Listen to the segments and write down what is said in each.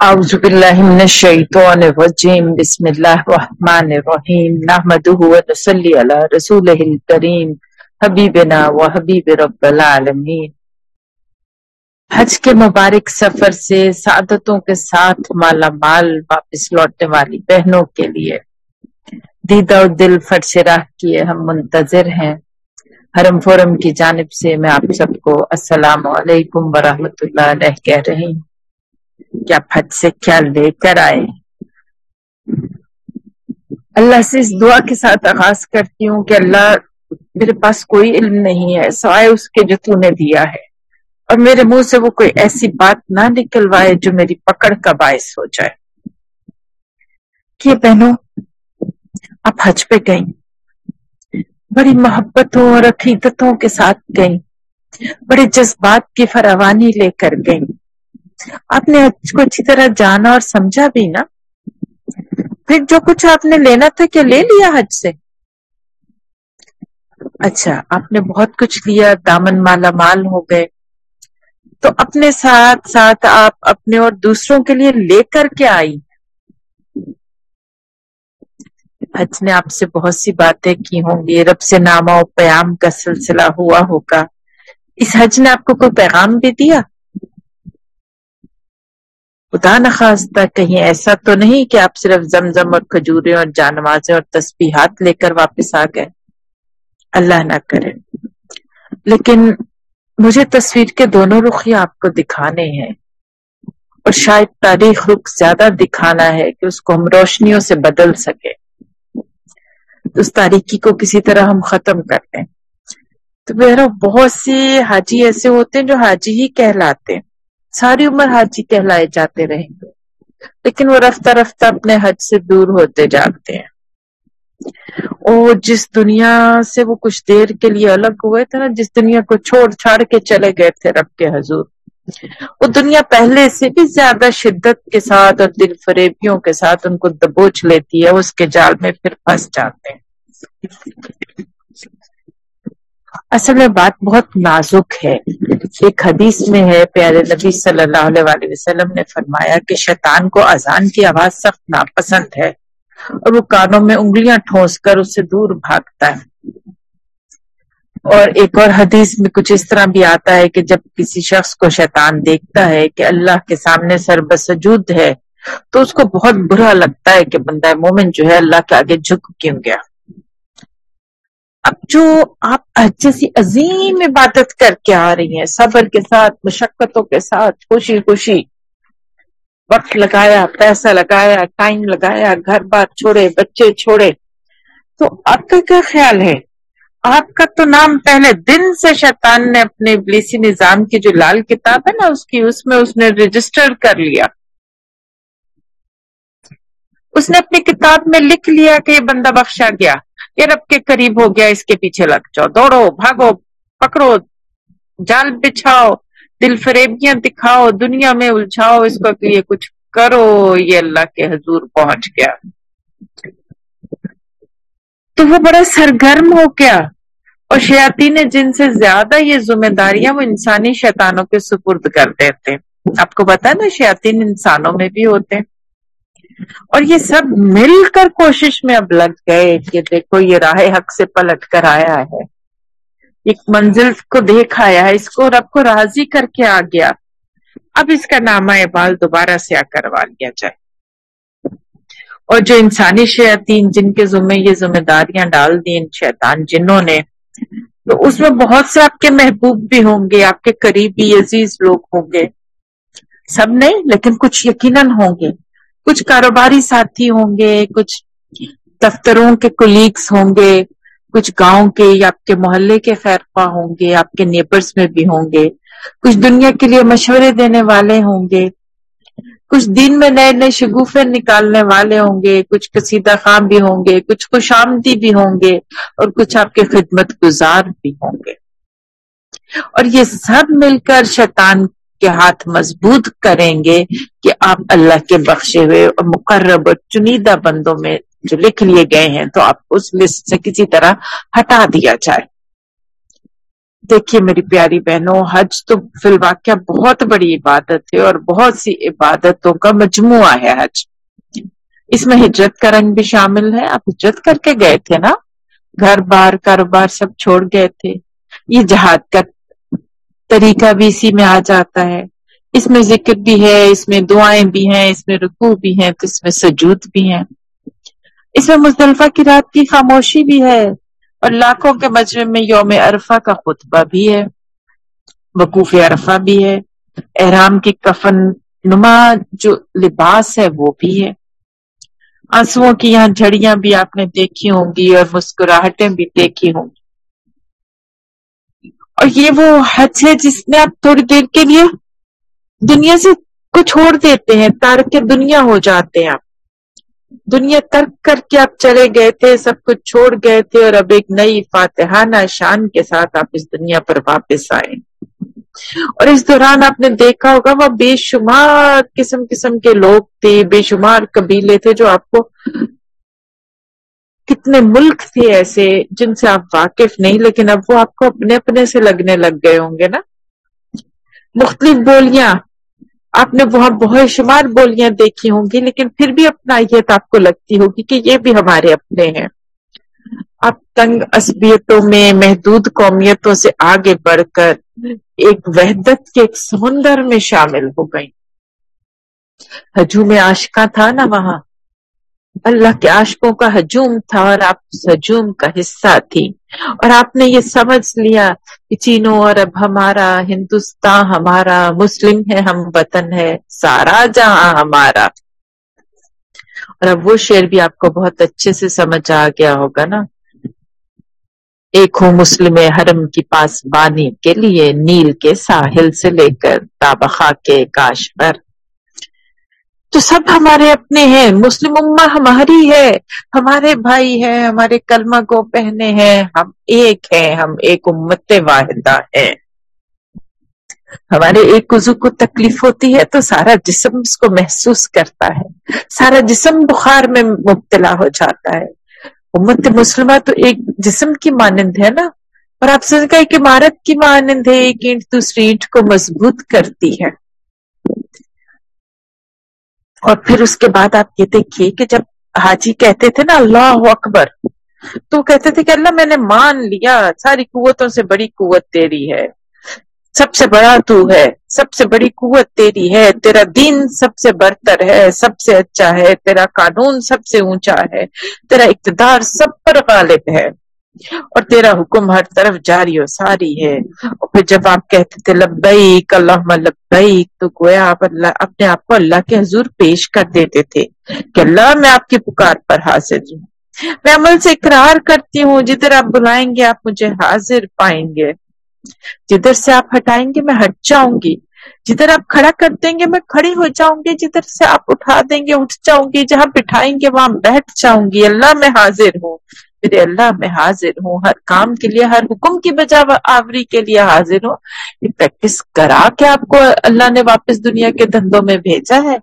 اعوذ باللہ من الشیطان الرجیم، بسم اللہ الرحمن الرحیم نحمده و نصلی علی رسولہ الکریم، حبیبنا و حبیب رب العالمین۔ حج کے مبارک سفر سے سعادتوں کے ساتھ مالا مال واپس لوٹنے والی بہنوں کے لیے۔ دیدہ و دل فرش راہ کیے ہم منتظر ہیں۔ حرم فورم کی جانب سے میں آپ سب کو السلام علیکم ورحمۃ اللہ علیہ کہہ رہی ہوں۔ کیا پھٹ سے کیا لے کر آئے۔ اللہ سے اس دعا کے ساتھ آغاز کرتی ہوں کہ اللہ، میرے پاس کوئی علم نہیں ہے، سوائے اس کے جو تو نے دیا ہے۔ اور میرے منہ سے وہ کوئی ایسی بات نہ نکلوائے جو میری پکڑ کا باعث ہو جائے۔ کہ بہنوں، آپ حج پہ گئیں۔ بڑی محبتوں اور عقیدتوں کے ساتھ گئیں۔ بڑے جذبات کی فراوانی لے کر گئیں۔ آپ نے حج کو اچھی طرح جانا اور سمجھا بھی نا۔ پھر جو کچھ آپ نے لینا تھا کیا لے لیا حج سے؟ اچھا آپ نے بہت کچھ لیا، دامن مالا مال ہو گئے۔ تو اپنے ساتھ ساتھ آپ اپنے اور دوسروں کے لیے لے کر کے آئی۔ حج نے آپ سے بہت سی باتیں کی ہوں گی۔ رب سے نامہ و پیام کا سلسلہ ہوا ہوگا۔ اس حج نے آپ کو کوئی پیغام بھی دیا؟ خدا نخواستہ کہیں ایسا تو نہیں کہ آپ صرف زمزم اور کھجورے اور جانوازیں اور تسبیحات لے کر واپس آ گئے۔ اللہ نہ کرے۔ لیکن مجھے تصویر کے دونوں رخ ہی آپ کو دکھانے ہیں۔ اور شاید تاریخ رخ زیادہ دکھانا ہے کہ اس کو ہم روشنیوں سے بدل سکے تو اس تاریخی کو کسی طرح ہم ختم کر دیں تو بہرو بہت سی حاجی ایسے ہوتے ہیں جو حاجی ہی کہلاتے ہیں۔ ساری عمر حاجی کہلائے جاتے رہیں گے۔ لیکن وہ رفتہ رفتہ اپنے حج سے دور ہوتے جاتے ہیں۔ اور جس دنیا سے وہ کچھ دیر کے لیے الگ ہوئے تھے نا، جس دنیا کو چھوڑ چھاڑ کے چلے گئے تھے رب کے حضور۔ وہ دنیا پہلے سے بھی زیادہ شدت کے ساتھ اور دل فریبیوں کے ساتھ ان کو دبوچ لیتی ہے اس کے جال میں پھر پھنس جاتے ہیں۔ اصل میں بات بہت نازک ہے۔ ایک حدیث میں ہے، پیارے نبی صلی اللہ علیہ وسلم نے فرمایا کہ شیطان کو اذان کی آواز سخت ناپسند ہے اور وہ کانوں میں انگلیاں ٹھونس کر اس سے دور بھاگتا ہے۔ اور ایک اور حدیث میں کچھ اس طرح بھی آتا ہے کہ جب کسی شخص کو شیطان دیکھتا ہے کہ اللہ کے سامنے سر بسجود ہے تو اس کو بہت برا لگتا ہے کہ بندہ مومن جو ہے اللہ کے آگے جھک کیوں گیا۔ اب جو آپ جیسی عظیم عبادت کر کے آ رہی ہیں، صبر کے ساتھ، مشقتوں کے ساتھ، خوشی خوشی، وقت لگایا، پیسہ لگایا، ٹائم لگایا، گھر بار چھوڑے، بچے چھوڑے۔ تو آپ کا کیا خیال ہے؟ آپ کا تو نام پہلے دن سے شیطان نے اپنے ابلیسی نظام کی جو لال کتاب ہے نا، اس کی، اس میں اس نے رجسٹر کر لیا۔ اس نے اپنی کتاب میں لکھ لیا کہ یہ بندہ بخشا گیا۔ یہ رب کے قریب ہو گیا، اس کے پیچھے لگ جاؤ، دوڑو، بھاگو، پکڑو، جال بچھاؤ، دل فریبیاں دکھاؤ، دنیا میں الجھاؤ، اس کو یہ کچھ کرو، یہ اللہ کے حضور پہنچ گیا۔ تو وہ بڑا سرگرم ہو گیا۔ اور شیاتی نے جن سے زیادہ یہ ذمہ داریاں، وہ انسانی شیطانوں کے سپرد کر دیتے۔ آپ کو پتا نا، شیاطین انسانوں میں بھی ہوتے۔ ہیں اور یہ سب مل کر کوشش میں اب لگ گئے کہ دیکھو یہ راہ حق سے پلٹ کر آیا ہے۔ ایک منزل کو دیکھ آیا ہے، اس کو رب کو راضی کر کے آ گیا۔ اب اس کا نامہ بال دوبارہ سے آ کروا لیا جائے۔ اور جو انسانی شیطین جن کے ذمہ یہ ذمہ داریاں ڈال دی، ان شیطان جنہوں نے، تو اس میں بہت سے آپ کے محبوب بھی ہوں گے، آپ کے قریبی عزیز لوگ ہوں گے۔ سب نہیں، لیکن کچھ یقیناً ہوں گے۔ کچھ کاروباری ساتھی ہوں گے، کچھ دفتروں کے کولیگس ہوں گے، کچھ گاؤں کے یا آپ کے محلے کے خیر ہوں گے، آپ کے نیبرز میں بھی ہوں گے۔ کچھ دنیا کے لیے مشورے دینے والے ہوں گے۔ کچھ دن میں نئے نئے شگوفے نکالنے والے ہوں گے، کچھ قصیدہ خام بھی ہوں گے، کچھ خوش آمدی بھی ہوں گے اور کچھ آپ کے خدمت گزار بھی ہوں گے۔ اور یہ سب مل کر شیطان کے ہاتھ مضبوط کریں گے کہ آپ اللہ کے بخشے ہوئے اور مقرب اور چنیدہ بندوں میں جو لکھ لیے گئے ہیں تو آپ اس لسٹ سے کسی طرح ہٹا دیا جائے۔ دیکھیے میری پیاری بہنوں، حج تو فی الواقع بہت بڑی عبادت ہے اور بہت سی عبادتوں کا مجموعہ ہے حج۔ اس میں ہجرت کا رنگ بھی شامل ہے۔ آپ ہجرت کر کے گئے تھے نا؟ گھر بار کاروبار سب چھوڑ گئے تھے۔ یہ جہاد کا طریقہ بھی اسی میں آ جاتا ہے۔ اس میں ذکر بھی ہے، اس میں دعائیں بھی ہیں، اس میں رکوع بھی ہیں تو اس میں سجود بھی ہیں۔ اس میں مزدلفہ کی رات کی خاموشی بھی ہے اور لاکھوں کے مجمع میں یوم عرفہ کا خطبہ بھی ہے۔ وقوف عرفہ بھی ہے۔ احرام کی کفن نما جو لباس ہے وہ بھی ہے۔ آنسو کی یہاں جھڑیاں بھی آپ نے دیکھی ہوں گی اور مسکراہٹیں بھی دیکھی ہوں گی۔ اور یہ وہ حج ہے جس میں آپ تھوڑی دیر کے لیے دنیا سے کو چھوڑ دیتے ہیں، تارک دنیا ہو جاتے ہیں آپ۔ دنیا ترک کر کے آپ چلے گئے تھے، سب کچھ چھوڑ گئے تھے اور اب ایک نئی فاتحانہ شان کے ساتھ آپ اس دنیا پر واپس آئے۔ اور اس دوران آپ نے دیکھا ہوگا، وہ بے شمار قسم قسم کے لوگ تھے، بے شمار قبیلے تھے جو آپ کو کتنے ملک تھے ایسے جن سے آپ واقف نہیں، لیکن اب وہ آپ کو اپنے اپنے سے لگنے لگ گئے ہوں گے نا۔ مختلف بولیاں، آپ نے وہاں بہت شمار بولیاں دیکھی ہوں گی، لیکن پھر بھی اپنا آپ کو لگتی ہوگی کہ یہ بھی ہمارے اپنے ہیں۔ آپ تنگ عصبیتوں میں، محدود قومیتوں سے آگے بڑھ کر ایک وحدت کے ایک سمندر میں شامل ہو گئی ہجوم عاشقہ تھا نا وہاں۔ اللہ کے عاشقوں کا ہجوم تھا اور آپ اس ہجوم کا حصہ تھی۔ اور آپ نے یہ سمجھ لیا کہ چینو اور اب ہمارا، ہندوستان ہمارا، مسلم ہے، ہم وطن ہے، سارا جہاں ہمارا۔ اور اب وہ شعر بھی آپ کو بہت اچھے سے سمجھ آ گیا ہوگا نا۔ ایک ہوں مسلم حرم کی پاس بانی کے لیے، نیل کے ساحل سے لے کر تابخا کے کاش پر تو سب ہمارے اپنے ہیں۔ مسلم اما ہماری ہے۔ ہمارے بھائی ہیں، ہمارے کلمہ کو پہنے ہیں۔ ہم ایک ہیں، ہم ایک امت واحدہ ہے ہمارے ایک عضو کو تکلیف ہوتی ہے تو سارا جسم اس کو محسوس کرتا ہے۔ سارا جسم بخار میں مبتلا ہو جاتا ہے۔ امت مسلمہ تو ایک جسم کی مانند ہے نا۔ اور آپ سے کا ایک عمارت کی مانند ہے، ایک اینٹ دوسری اینٹ کو مضبوط کرتی ہے۔ اور پھر اس کے بعد آپ یہ دیکھیے کہ جب حاجی کہتے تھے نا اللہ اکبر، تو کہتے تھے کہ اللہ میں نے مان لیا، ساری قوتوں سے بڑی قوت تیری ہے، سب سے بڑا تو ہے، سب سے بڑی قوت تیری ہے، تیرا دین سب سے برتر ہے، سب سے اچھا ہے، تیرا قانون سب سے اونچا ہے، تیرا اقتدار سب پر غالب ہے۔ اور تیرا حکم ہر طرف جاری و ساری ہے۔ اور پھر جب آپ کہتے تھے لبیک اللہ لبیک، تو گویا آپ اللہ، اپنے آپ کو اللہ کے حضور پیش کر دیتے تھے کہ اللہ میں آپ کی پکار پر حاضر ہوں۔ میں عمل سے اقرار کرتی ہوں، جدھر آپ بلائیں گے آپ مجھے حاضر پائیں گے۔ جدھر سے آپ ہٹائیں گے میں ہٹ جاؤں گی۔ جدھر آپ کھڑا کر دیں گے میں کھڑی ہو جاؤں گی۔ جدھر سے آپ اٹھا دیں گے اٹھ جاؤں گی۔ جہاں بٹھائیں گے وہاں بیٹھ جاؤں گی۔ اللہ میں حاضر ہوں۔ میرے اللہ میں حاضر ہوں، ہر کام کے لیے، ہر حکم کی بجا آوری کے لیے حاضر ہوں۔ یہ پریکٹس کرا کے آپ کو اللہ نے واپس دنیا کے دھندوں میں بھیجا ہے۔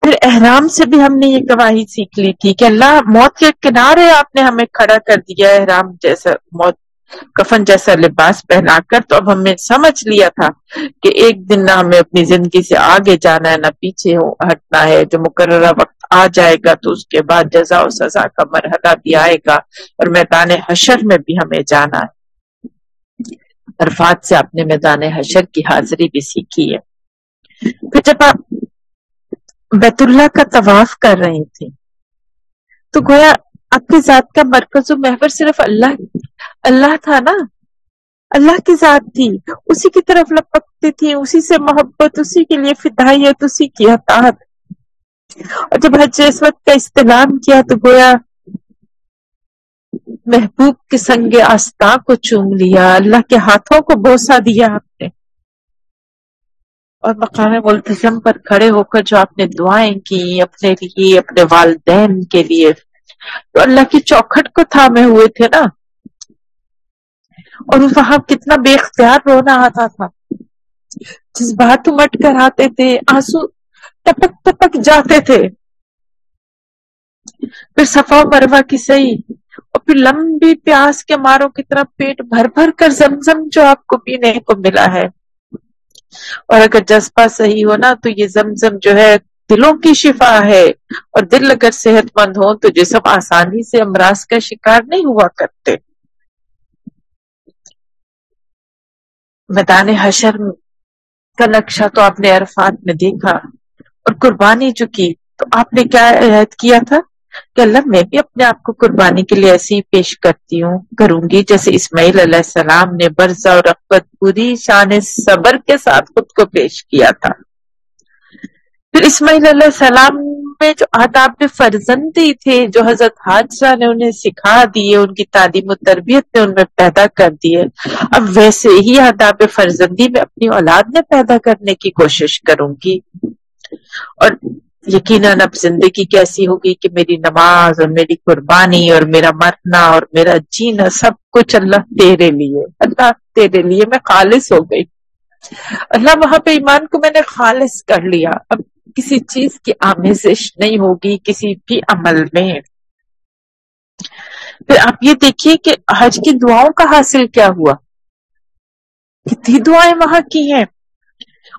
پھر احرام سے بھی ہم نے یہ گواہی سیکھ لی تھی کہ اللہ موت کے کنارے آپ نے ہمیں کھڑا کر دیا، احرام جیسا موت، کفن جیسا لباس پہنا کر۔ تو اب ہمیں سمجھ لیا تھا کہ ایک دن نہ ہمیں اپنی زندگی سے آگے جانا ہے، نہ پیچھے ہٹنا ہے، جو مقررہ وقت آ جائے گا تو اس کے بعد جزا و سزا کا مرحلہ بھی آئے گا اور میدان حشر میں بھی ہمیں جانا ہے۔ عرفات سے آپ نے میدان حشر کی حاضری بھی سیکھی ہے۔ پھر جب آپ بیت اللہ کا طواف کر رہے تھے تو گویا آپ کی ذات کا مرکز و محور صرف اللہ اللہ تھا نا؟ اللہ کی ذات تھی۔ اسی کی طرف لپکتی تھی، اسی سے محبت، اسی کے لیے فدائیت، اسی کی اطاعت۔ اور جب حج اس وقت کا استعلام کیا تو گویا محبوب کے سنگ آستا کو چوم لیا، اللہ کے ہاتھوں کو بوسا دیا آپ نے۔ اور مقام ملتظم پر کھڑے ہو کر جو آپ نے دعائیں کی اپنے لیے، اپنے والدین کے لیے۔ تو اللہ کی چوکھٹ کو تھامے ہوئے تھے نا۔ اور وہاں کتنا بے اختیار رونا آتا تھا۔ جس بات مٹ کر آتے تھے، آنسو ٹپک ٹپک جاتے تھے۔ پھر صفا مروا کی صحیح اور پھر لمبی پیاس کے ماروں کی طرح پیٹ بھر بھر کر زمزم جو آپ کو پینے کو ملا ہے۔ اور اگر جذبہ صحیح ہو نا تو یہ زمزم جو ہے دلوں کی شفا ہے۔ اور دل اگر صحت مند ہو تو جسم آسانی سے امراض کا شکار نہیں ہوا کرتے۔ میدان حشر کا نقشہ تو آپ نے عرفات میں دیکھا۔ اور قربانی جو کی، تو آپ نے کیا عہد کیا تھا؟ کہ اللہ، میں بھی اپنے آپ کو قربانی کے لیے ایسی پیش کرتی ہوں، کروں گی، جیسے اسماعیل علیہ السلام نے برزہ اور رغبت پوری شان صبر کے ساتھ خود کو پیش کیا تھا۔ پھر اسماعیل علیہ السلام میں جو آداب فرزندی تھے جو حضرت حادثہ نے انہیں سکھا دیے ان کی تعلیم و تربیت نے ان میں پیدا کر دیے اب ویسے ہی آداب فرزندی میں اپنی اولاد میں پیدا کرنے کی کوشش کروں گی۔ اور یقیناً اب زندگی کیسی ہوگی کہ میری نماز اور میری قربانی اور میرا مرنا اور میرا جینا سب کچھ اللہ تیرے لیے، اللہ تیرے لیے میں خالص ہو گئی۔ اللہ وہاں پہ ایمان کو میں نے خالص کر لیا۔ اب کسی چیز کی آمیزش نہیں ہوگی، کسی بھی عمل میں۔ پھر آپ یہ دیکھیے کہ حج کی دعاؤں کا حاصل کیا ہوا۔ کتنی دعائیں وہاں کی ہیں؟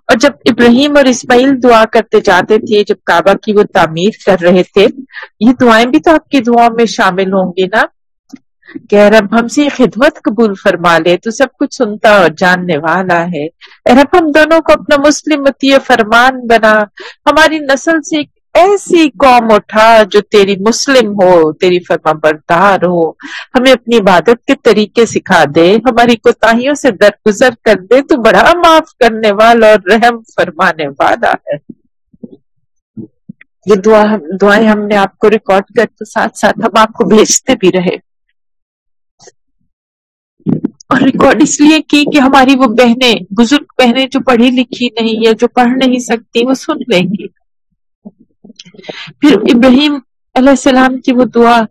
اور جب ابراہیم اور اسماعیل دعا کرتے جاتے تھے، جب کعبہ کی وہ تعمیر کر رہے تھے، یہ دعائیں بھی تو آپ کی دعاؤں میں شامل ہوں گی نا؟ کہ رب، ہم سے خدمت قبول فرما لے، تو سب کچھ سنتا اور جاننے والا ہے۔ رب، ہم دونوں کو اپنا مسلم متی فرمان بنا۔ ہماری نسل سے ایک ایسی قوم اٹھا جو تیری مسلم ہو، تیری فرما بردار ہو۔ ہمیں اپنی عبادت کے طریقے سکھا دے۔ ہماری کوتاہیوں سے درگزر کر دے۔ تو بڑا معاف کرنے والا اور رحم فرمانے والا ہے۔ یہ دعا دعائیں ہم نے آپ کو ریکارڈ کر کے ساتھ ساتھ ہم آپ کو بھیجتے بھی رہے۔ اور ریکارڈ اس لیے کی کہ ہماری وہ بہنیں، بزرگ بہنیں جو پڑھی لکھی نہیں ہے جو پڑھ نہیں سکتی، وہ سن لیں گی۔ پھر ابراہیم علیہ السلام کی وہ دعا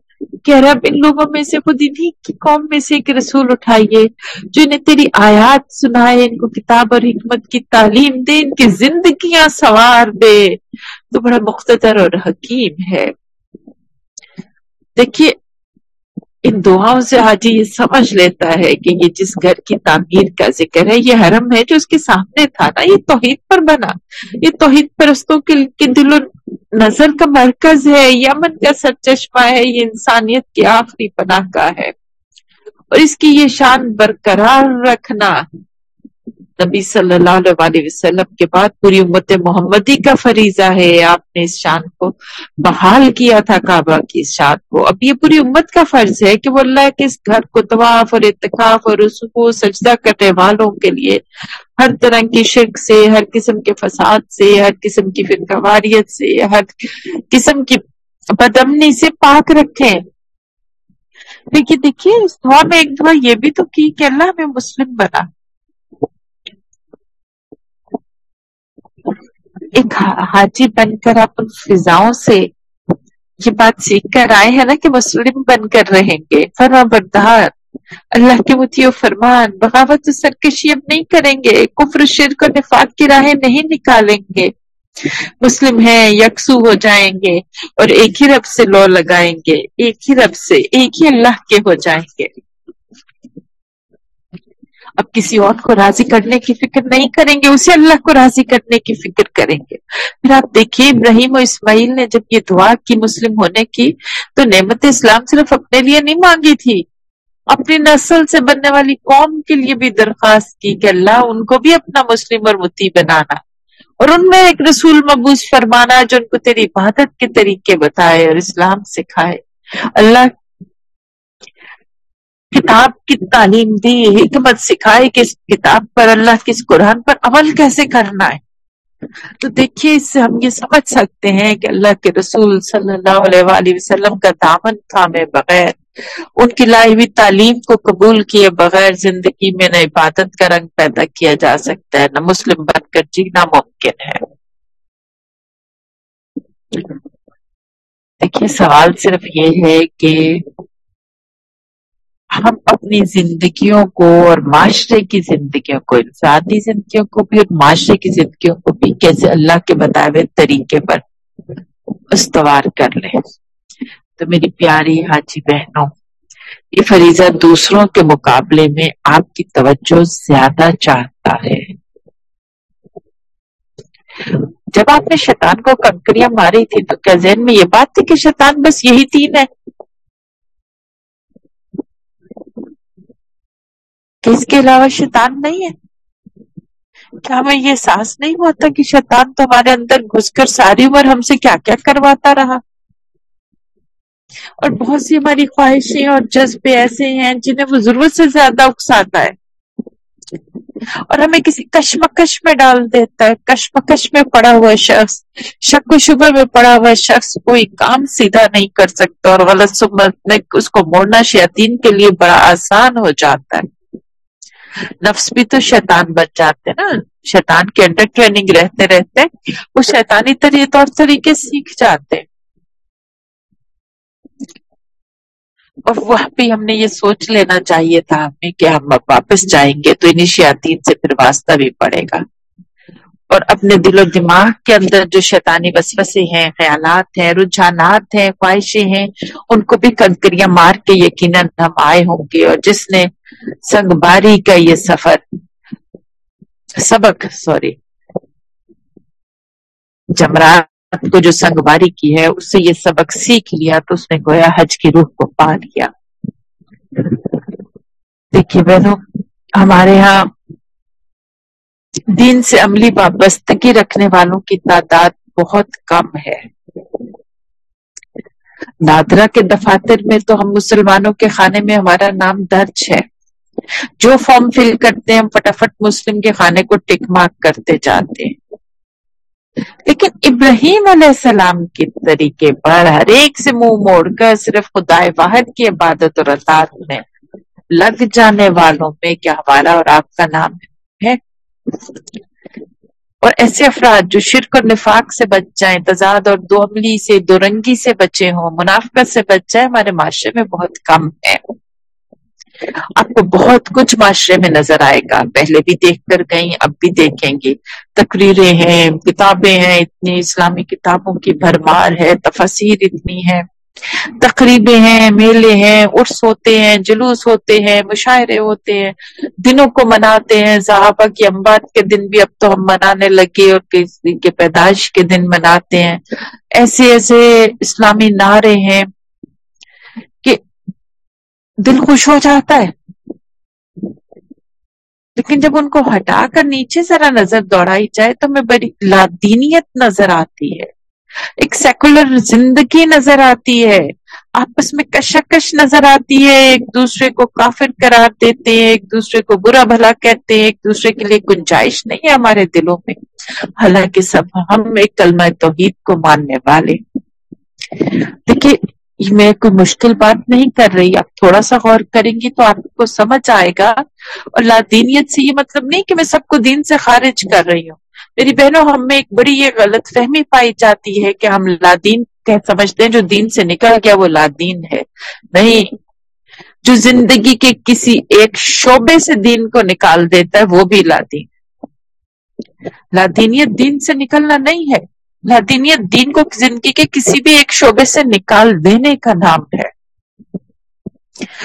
کہ رب، ان لوگوں میں سے خود انہی کی قوم میں سے ایک رسول اٹھائیے جو انہیں تیری آیات سنائے، ان کو کتاب اور حکمت کی تعلیم دے، ان کی زندگیاں سوار دے۔ تو بڑا مختصر اور حکیم ہے۔ دیکھیے ان دعاؤں سے حاجی یہ سمجھ لیتا ہے کہ یہ جس گھر کی تعمیر کا ذکر ہے، یہ حرم ہے جو اس کے سامنے تھا نا، یہ توحید پر بنا۔ یہ توحید پرستوں کے دل و نظر کا مرکز ہے یمن کا سر چشمہ ہے، یہ انسانیت کی آخری پناہ کا ہے۔ اور اس کی یہ شان برقرار رکھنا نبی صلی اللہ علیہ وسلم کے بعد پوری امت محمدی کا فریضہ ہے۔ آپ نے اس شان کو بحال کیا تھا کعبہ کی اس شان کو۔ اب یہ پوری امت کا فرض ہے کہ وہ اللہ کے اس گھر کو طواف اور اتقاف اور رسو سجدہ کرنے والوں کے لیے ہر طرح کی شرک سے، ہر قسم کے فساد سے، ہر قسم کی فرقواریت سے، ہر قسم کی بدمنی سے پاک رکھیں۔ لیکن دیکھیے، اس دعا میں ایک دعا یہ بھی تو کی کہ اللہ میں مسلم بنا۔ ایک حاجی بن کر آپ ان فضاؤں سے یہ بات سیکھ کر آئے ہیں نا کہ مسلم بن کر رہیں گے۔ فرما بردار اللہ کے متی و فرمان، بغاوت سرکشی اب نہیں کریں گے، کفر شرک و نفاق کی راہیں نہیں نکالیں گے۔ مسلم ہیں، یکسو ہو جائیں گے اور ایک ہی رب سے لو لگائیں گے۔ ایک ہی رب سے، ایک ہی اللہ کے ہو جائیں گے۔ اب کسی اور کو راضی کرنے کی فکر نہیں کریں گے، اسے اللہ کو راضی کرنے کی فکر کریں گے۔ پھر آپ دیکھیے، ابراہیم و اسماعیل نے جب یہ دعا کی مسلم ہونے کی، تو نعمت اسلام صرف اپنے لیے نہیں مانگی تھی۔ اپنی نسل سے بننے والی قوم کے لیے بھی درخواست کی کہ اللہ ان کو بھی اپنا مسلم اور متی بنانا۔ اور ان میں ایک رسول مبوس فرمانا جو ان کو تیری عبادت کے طریقے بتائے اور اسلام سکھائے۔ اللہ کتاب کی تعلیم دی، حکمت سکھائے کہ اس کتاب پر، اللہ کس قرآن پر عمل کیسے کرنا ہے؟ تو دیکھیے، اس سے ہم یہ سمجھ سکتے ہیں کہ اللہ کے رسول صلی اللہ علیہ وآلہ وسلم کا دامن تھامے بغیر، ان کی لائی ہوئی تعلیم کو قبول کیے بغیر زندگی میں نہ عبادت کا رنگ پیدا کیا جا سکتا ہے، نہ مسلم بن کر جینا ممکن ہے۔ دیکھیے، سوال صرف یہ ہے کہ ہم اپنی زندگیوں کو اور معاشرے کی زندگیوں کو، انسانی زندگیوں کو بھی اور معاشرے کی زندگیوں کو بھی کیسے اللہ کے بتائے ہوئے طریقے پر استوار کر لیں تو میری پیاری حاجی بہنوں، یہ فریضہ دوسروں کے مقابلے میں آپ کی توجہ زیادہ چاہتا ہے۔ جب آپ نے شیطان کو کنکریاں ماری تھی تو کیا ذہن میں یہ بات تھی کہ شیطان بس یہی تین ہے؟ کہ اس کے علاوہ شیطان نہیں ہے۔ کیا ہمیں یہ احساس نہیں ہوتا کہ شیطان تو ہمارے اندر گھس کر ساری عمر ہم سے کیا کیا کرواتا رہا؟ اور بہت سی ہماری خواہشیں اور جذبے ایسے ہیں جنہیں وہ ضرورت سے زیادہ اکساتا ہے۔ اور ہمیں کسی کشمکش میں ڈال دیتا ہے۔ کشمکش میں پڑا ہوا شخص، شک و شبہ میں پڑا ہوا شخص کوئی کام سیدھا نہیں کر سکتا اور غلط سمت میں اس کو موڑنا شیطین کے لیے بڑا آسان ہو جاتا ہے۔ نفس بھی تو شیطان بن جاتے نا۔ شیطان کے انڈر ٹریننگ رہتے رہتے وہ شیطانی طور طریقے سیکھ جاتے اور وہ بھی ہم نے یہ سوچ لینا چاہیے تھا ہمیں کہ ہم اب واپس جائیں گے تو انہیں شیاطین سے پھر واسطہ بھی پڑے گا۔ اور اپنے دل و دماغ کے اندر جو شیطانی وسوسے ہیں، خیالات ہیں، رجحانات ہیں، خواہشیں ہیں، ان کو بھی کنکریاں مار کے یقیناً ہم آئے ہوں گے۔ اور جس نے سنگ باری کا یہ سفر۔ سبق، سوری۔ جمرات کو جو سنگ باری کی ہے، اس سے یہ سبق سیکھ لیا تو اس نے گویا حج کی روح کو پا لیا۔ دیکھیے بہنوں، ہمارے ہاں دین سے عملی وابستگی رکھنے والوں کی تعداد بہت کم ہے۔ دادرا کے دفاتر میں تو ہم مسلمانوں کے خانے میں ہمارا نام درج ہے۔ جو فارم فل کرتے ہیں ہم فٹافٹ مسلم کے خانے کو ٹک مارک کرتے جاتے ہیں۔ لیکن ابراہیم علیہ السلام کے طریقے پر ہر ایک سے منہ مو موڑ کر صرف خدا واحد کی عبادت اور اطاعت میں لگ جانے والوں میں کیا ہمارا اور آپ کا نام ہے؟ اور ایسے افراد جو شرک اور نفاق سے بچ جائیں، تضاد اور دو عملی سے، دو رنگی سے بچے ہوں، منافقت سے بچ جائیں، ہمارے معاشرے میں بہت کم ہے آپ کو بہت کچھ معاشرے میں نظر آئے گا۔ پہلے بھی دیکھ کر گئیں، اب بھی دیکھیں گے۔ تقریریں ہیں، کتابیں ہیں، اتنی اسلامی کتابوں کی بھرمار ہے، تفسیر اتنی ہے۔ تقریبیں ہیں، میلے ہیں، عرس ہوتے ہیں، جلوس ہوتے ہیں، مشاعرے ہوتے ہیں، دنوں کو مناتے ہیں۔ صحابہ کی امبات کے دن بھی اب تو ہم منانے لگے اور کسی کے پیدائش کے دن مناتے ہیں۔ ایسے ایسے اسلامی نعرے ہیں۔ دل خوش ہو جاتا ہے۔ لیکن جب ان کو ہٹا کر نیچے ذرا نظر دوڑائی جائے تو ہمیں بڑی لادینیت نظر آتی ہے۔ ایک سیکولر زندگی نظر آتی ہے۔ آپس میں کشکش نظر آتی ہے۔ ایک دوسرے کو کافر قرار دیتے ہیں، ایک دوسرے کو برا بھلا کہتے ہیں، ایک دوسرے کے لیے گنجائش نہیں ہے ہمارے دلوں میں۔ حالانکہ سب ہم ایک کلمہ توحید کو ماننے والے۔ دیکھیے میں کوئی مشکل بات نہیں کر رہی، آپ تھوڑا سا غور کریں گی تو آپ کو سمجھ آئے گا۔ اور لادینیت سے یہ مطلب نہیں کہ میں سب کو دین سے خارج کر رہی ہوں۔ میری بہنوں، ہم میں ایک بڑی یہ غلط فہمی پائی جاتی ہے کہ ہم لادین کہ سمجھتے ہیں، جو دین سے نکل گیا وہ لادین ہے۔ نہیں، جو زندگی کے کسی ایک شعبے سے دین کو نکال دیتا ہے وہ بھی لادین۔ لادینیت دین سے نکلنا نہیں ہے۔ لادینیت دین کو زندگی کے کسی بھی ایک شعبے سے نکال دینے کا نام ہے۔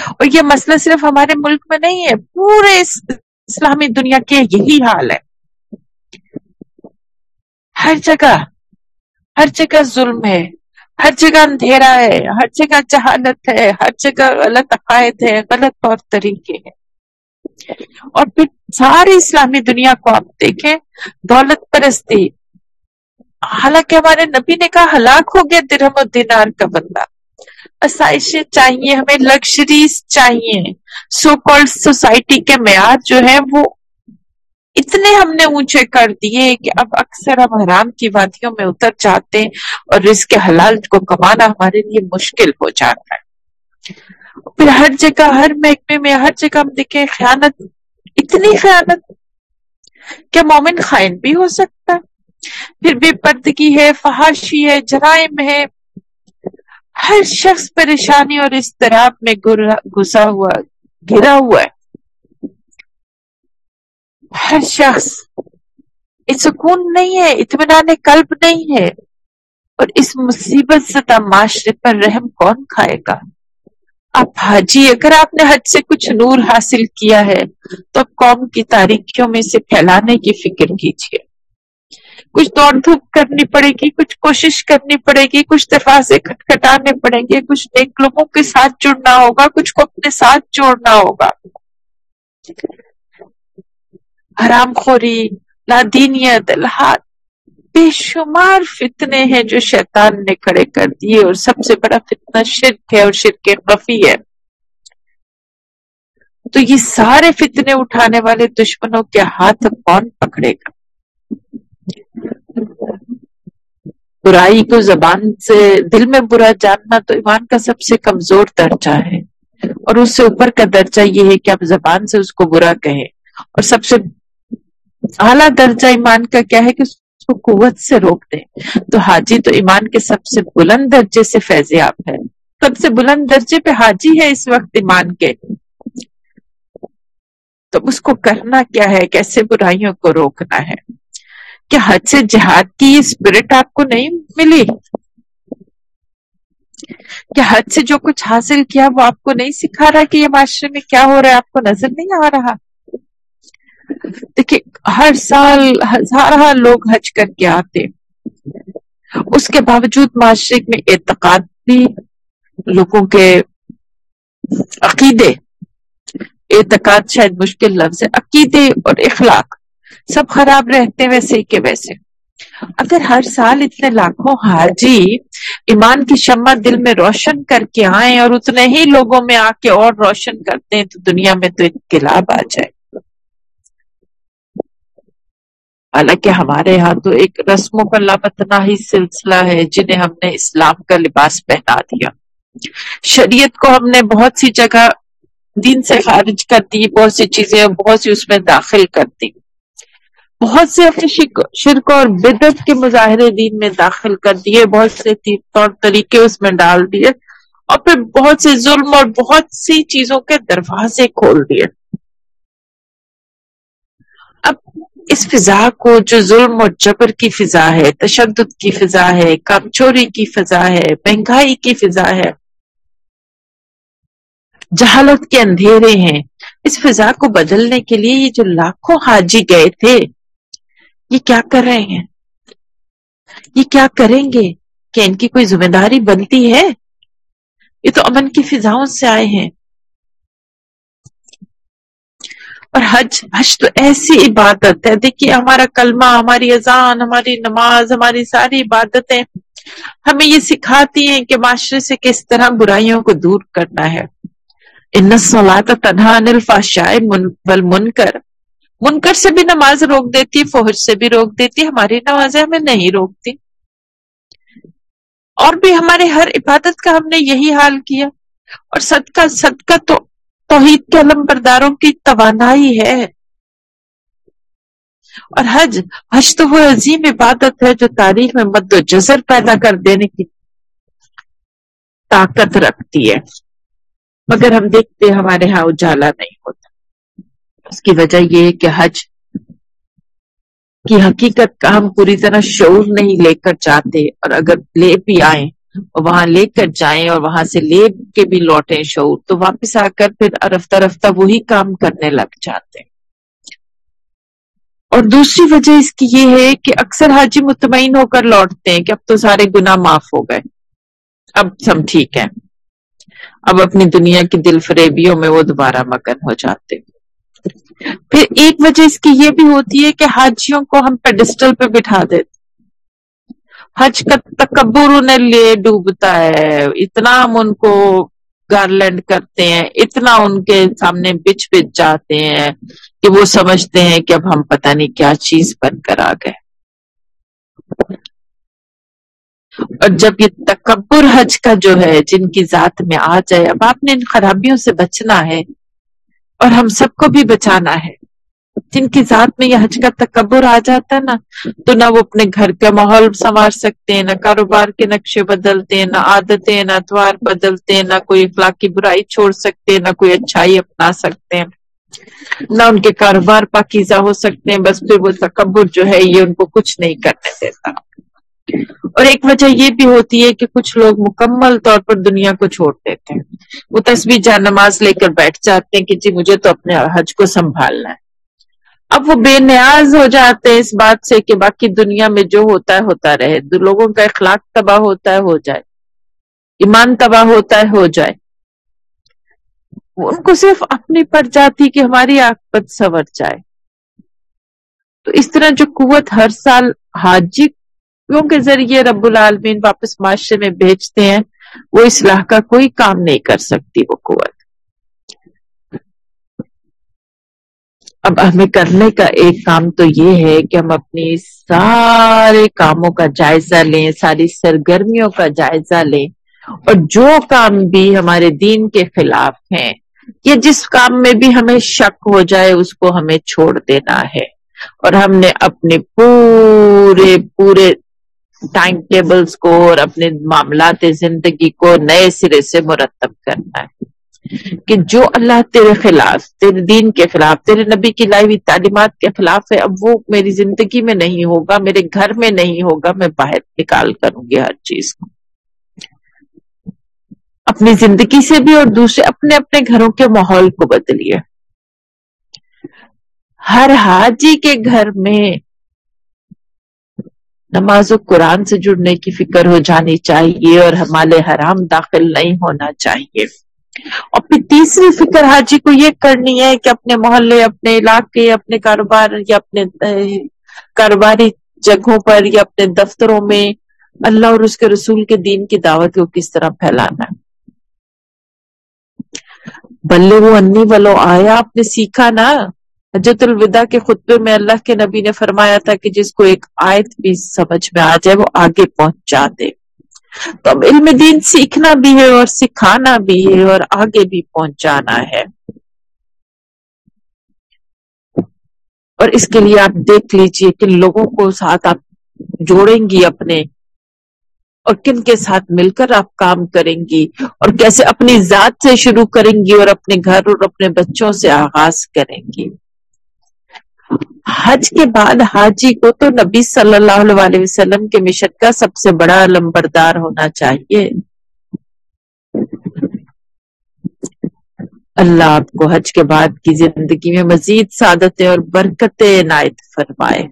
اور یہ مسئلہ صرف ہمارے ملک میں نہیں ہے، پورے اسلامی دنیا کے یہی حال ہے۔ ہر جگہ ہر جگہ ظلم ہے، ہر جگہ اندھیرا ہے، ہر جگہ جہالت ہے، ہر جگہ غلط عقائد ہے غلط طور طریقے ہیں۔ اور پھر ساری اسلامی دنیا کو آپ دیکھیں، دولت پرستی حالانکہ ہمارے نبی نے کہا ہلاک ہو گیا درہم و دینار کا بندہ۔ آسائشیں چاہیے، ہمیں لگژریز چاہیے۔ سو کال سوسائٹی کے معیار جو ہے وہ اتنے ہم نے اونچے کر دیے کہ اب اکثر ہم حرام کی وادیوں میں اتر جاتے ہیں اور رزق حلال کو کمانا ہمارے لیے مشکل ہو جاتا ہے۔ پھر ہر جگہ، ہر محکمے میں، ہر جگہ ہم دیکھیں خیانت، اتنی خیانت کیا مومن خائن بھی ہو سکتا پھر بے پردگی ہے، فحاشی ہے، جرائم ہے۔ ہر شخص پریشانی اور اضطراب میں گھسا ہوا گھرا ہوا ہے۔ ہر شخص سکون نہیں ہے، اطمینان قلب نہیں ہے۔ اور اس مصیبت زدہ معاشرے پر رحم کون کھائے گا؟ اب حاجی، اگر آپ نے حج سے کچھ نور حاصل کیا ہے، تو اب قوم کی تاریخیوں میں اسے پھیلانے کی فکر کیجیے۔ کچھ دوڑ دھوپ کرنی پڑے گی، کچھ کوشش کرنی پڑے گی، کچھ دفاع کٹانے پڑیں گے، کچھ نیک لوگوں کے ساتھ جڑنا ہوگا، کچھ کو اپنے ساتھ جوڑنا ہوگا۔ حرام خوری لادینیت الحاد بے شمار فتنے ہیں جو شیطان نے کھڑے کر دیے اور سب سے بڑا فتنہ شرک ہے اور شرک خفی ہے۔ تو یہ سارے فتنے اٹھانے والے دشمنوں کے ہاتھ کون پکڑے گا؟ برائی کو زبان سے دل میں برا جاننا تو ایمان کا سب سے کمزور درجہ ہے۔ اور اس سے اوپر کا درجہ یہ ہے کہ آپ زبان سے اس کو برا کہیں۔ اور سب سے اعلیٰ درجہ ایمان کا کیا ہے کہ اس کو قوت سے روک دیں۔ تو حاجی تو ایمان کے سب سے بلند درجے سے فیضیاب ہے۔ سب سے بلند درجے پہ حاجی ہے اس وقت ایمان کے۔ تو اس کو کرنا کیا ہے؟ کیسے برائیوں کو روکنا ہے؟ کیا حد سے جہاد کی اسپرٹ آپ کو نہیں ملی؟ کیا حد سے جو کچھ حاصل کیا وہ آپ کو نہیں سکھا رہا کہ یہ معاشرے میں کیا ہو رہا ہے؟ آپ کو نظر نہیں آ رہا؟ دیکھیے، ہر سال ہزارہ لوگ حج کر کے آتے اس کے باوجود معاشرے میں اعتقاد بھی، لوگوں کے عقیدے، اعتقاد شاید مشکل لفظ ہے، عقیدے اور اخلاق۔ سب خراب رہتے ویسے کہ ویسے۔ اگر ہر سال اتنے لاکھوں حاجی ایمان کی شمع دل میں روشن کر کے آئیں اور اتنے ہی لوگوں میں آ کے اور روشن کرتے ہیں تو دنیا میں تو انقلاب آ جائے۔ حالانکہ ہمارے یہاں تو ایک رسم و لاپتنا ہی سلسلہ ہے جنہیں ہم نے اسلام کا لباس پہنا دیا۔ شریعت کو ہم نے بہت سی جگہ دین سے خارج کر دی، بہت سی چیزیں بہت سی اس میں داخل کر دی۔ بہت سے اپنے شرک اور بدت کے مظاہرے دین میں داخل کر دیے، بہت سے طور طریقے اس میں ڈال دیے اور پھر بہت سے ظلم اور بہت سی چیزوں کے دروازے کھول دیے۔ اب اس فضا کو جو ظلم اور جبر کی فضا ہے، تشدد کی فضا ہے کام چوری کی فضا ہے، مہنگائی کی فضا ہے، جہالت کے اندھیرے ہیں، اس فضا کو بدلنے کے لیے یہ جو لاکھوں حاجی گئے تھے یہ کیا کر رہے ہیں؟ یہ کیا کریں گے کہ ان کی کوئی ذمہ داری بنتی ہے؟ یہ تو امن کی فضاؤں سے آئے ہیں۔ اور حج حج تو ایسی عبادت ہے۔ دیکھیے ہمارا کلمہ، ہماری اذان، ہماری نماز، ہماری ساری عبادتیں ہمیں یہ سکھاتی ہیں کہ معاشرے سے کس طرح برائیوں کو دور کرنا ہے۔ ان تنہا الفاشائے من کر منکر سے بھی نماز روک دیتی فوج سے بھی روک دیتی، ہماری نمازیں ہمیں نہیں روکتی۔ اور بھی ہمارے ہر عبادت کا ہم نے یہی حال کیا۔ اور صدقہ صدقہ تو توحید کے علم برداروں کی توانائی ہے۔ اور حج حج تو وہ عظیم عبادت ہے جو تاریخ میں مد و جزر پیدا کر دینے کی طاقت رکھتی ہے۔ مگر ہم دیکھتے ہمارے ہاں اجالا نہیں ہوتا۔ اس کی وجہ یہ ہے کہ حج کی حقیقت کا ہم پوری طرح شعور نہیں لے کر جاتے اور اگر لے بھی آئیں اور وہاں لے کر جائیں اور وہاں سے لے کے بھی لوٹیں شعور، تو واپس آ کر پھر رفتہ رفتہ وہی کام کرنے لگ جاتے۔ اور دوسری وجہ اس کی یہ ہے کہ اکثر حاجی مطمئن ہو کر لوٹتے ہیں کہ اب تو سارے گناہ معاف ہو گئے۔ اب ہم ٹھیک ہیں۔ اب اپنی دنیا کی دل فریبیوں میں وہ دوبارہ مگن ہو جاتے۔ ہیں پھر ایک وجہ اس کی یہ بھی ہوتی ہے کہ حاجیوں کو ہم پیڈسٹل پہ بٹھا دیتے حج کا تکبر انہیں لے ڈوبتا ہے، اتنا ہم ان کو گارلینڈ کرتے ہیں، اتنا ان کے سامنے بچ بچ جاتے ہیں کہ وہ سمجھتے ہیں کہ اب ہم پتہ نہیں کیا چیز بن کر آ گئے۔ اور جب یہ تکبر حج کا جو ہے، جن کی ذات میں آ جائے، اب آپ نے ان خرابیوں سے بچنا ہے۔ اور ہم سب کو بھی بچانا ہے۔ جن کی ذات میں یہ حج کا تکبر آ جاتا ہے نا، تو نہ وہ اپنے گھر کا ماحول سنوار سکتے ہیں، نہ کاروبار کے نقشے بدلتے ہیں، نہ عادتیں، نہ اتوار بدلتے ہیں، نہ کوئی اخلاقی برائی چھوڑ سکتے ہیں، نہ کوئی اچھائی اپنا سکتے ہیں۔ نہ ان کے کاروبار پاکیزہ ہو سکتے ہیں، بس پھر وہ تکبر جو ہے، یہ ان کو کچھ نہیں کرنے دیتا۔ اور ایک وجہ یہ بھی ہوتی ہے کہ کچھ لوگ مکمل طور پر دنیا کو چھوڑ دیتے ہیں۔ وہ تصویر جان نماز لے کر بیٹھ جاتے ہیں کہ جی مجھے تو اپنے حج کو سنبھالنا ہے۔ اب وہ بے نیاز ہو جاتے ہیں اس بات سے کہ باقی دنیا میں جو ہوتا ہے ہوتا رہے۔ لوگوں کا اخلاق تباہ ہوتا ہے، ہو جائے۔ ایمان تباہ ہوتا ہے، ہو جائے۔ ان کو صرف اپنی پڑ جاتی کہ ہماری آکت سور جائے۔ تو اس طرح جو قوت ہر سال حاجی کے ذریعے رب العالمین واپس معاشرے میں بھیجتے ہیں، وہ اصلاح کا کوئی کام نہیں کر سکتی وہ قوت۔ اب ہمیں کرنے کا ایک کام تو یہ ہے کہ ہم اپنی سارے کاموں کا جائزہ لیں، ساری سرگرمیوں کا جائزہ لیں۔ اور جو کام بھی ہمارے دین کے خلاف ہیں، یا جس کام میں بھی ہمیں شک ہو جائے، اس کو ہمیں چھوڑ دینا ہے۔ اور ہم نے اپنے پورے پورے ٹائم ٹیبلز کو اور اپنے معاملات زندگی کو نئے سرے سے مرتب کرنا ہے کہ جو اللہ تیرے خلاف، تیرے دین کے خلاف، تیرے نبی کی لائی ہوئی تعلیمات کے خلاف ہے، اب وہ میری زندگی میں نہیں ہوگا، میرے گھر میں نہیں ہوگا، میں باہر نکال کروں گی ہر چیز کو۔ اپنی زندگی سے بھی اور دوسرے اپنے اپنے گھروں کے ماحول کو بدلیے۔ ہر حاجی کے گھر میں نماز و قرآن سے جڑنے کی فکر ہو جانی چاہیے اور ہمارے حرام داخل نہیں ہونا چاہیے۔ اور پھر تیسری فکر حاجی کو یہ کرنی ہے کہ اپنے محلے، اپنے علاقے، اپنے کاروبار، یا اپنے کاروباری جگہوں پر یا اپنے دفتروں میں اللہ اور اس کے رسول کے دین کی دعوت کو کس طرح پھیلانا۔ ہے بلے وہ انی والو آیا، آپ نے سیکھا نا۔ حجت الوداع کے خطبے میں اللہ کے نبی نے فرمایا تھا کہ جس کو ایک آیت بھی سمجھ میں آ جائے وہ آگے پہنچا دے تو اب علم دین سیکھنا بھی ہے اور سکھانا بھی ہے اور آگے بھی پہنچانا ہے۔ اور اس کے لیے آپ دیکھ لیجیے کہ لوگوں کو ساتھ آپ جوڑیں گی اپنے اور کن کے ساتھ مل کر آپ کام کریں گی اور کیسے اپنی ذات سے شروع کریں گی اور اپنے گھر اور اپنے بچوں سے آغاز کریں گی۔ حج کے بعد حاجی کو تو نبی صلی اللہ علیہ وسلم کے مشن کا سب سے بڑا لمبردار ہونا چاہیے۔ اللہ آپ کو حج کے بعد کی زندگی میں مزید سعادتیں اور برکتیں عنایت فرمائے۔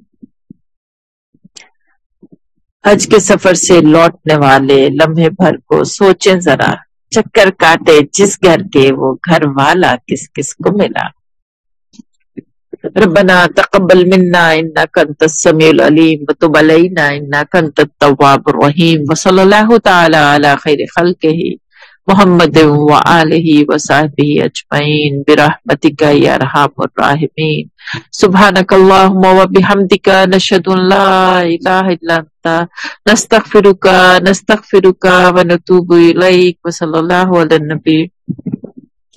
حج کے سفر سے لوٹنے والے لمحے بھر کو سوچیں ذرا، چکر کاٹے جس گھر کے وہ گھر والا کس کس کو ملا۔ ربنا تقبل منا انك انت السميع العليم وتب علينا انك انت التواب الرحيم وصلى الله تعالى على خير خلقه محمد وآله وصحبه اجمعين برحمتك يا ارحم الراحمين سبحانك اللهم وبحمدك نشهد ان لا اله الا انت نستغفرك نستغفرك ونتوب اليك وصلى الله على النبي